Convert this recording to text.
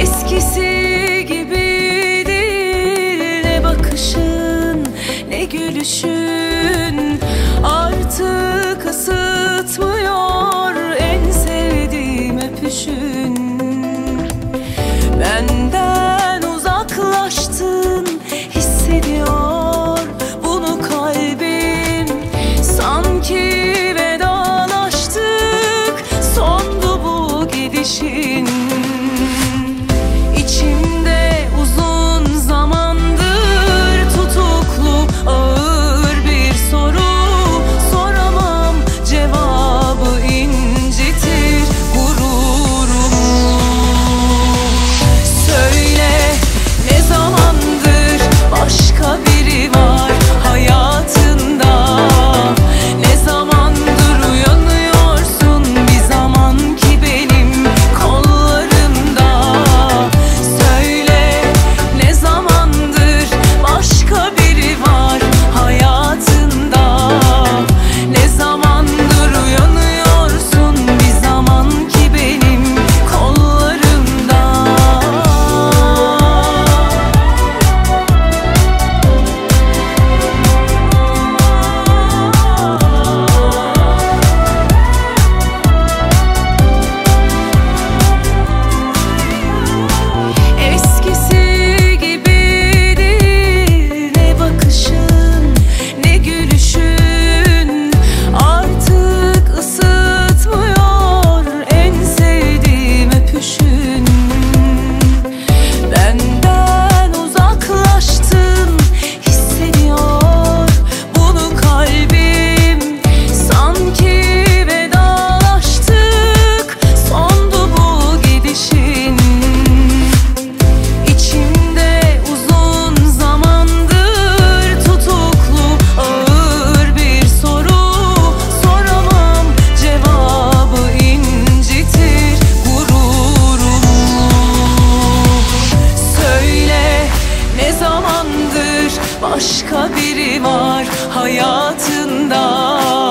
Eskisi gibi değil ne bakışın ne gülüşün. başka biri var hayatında.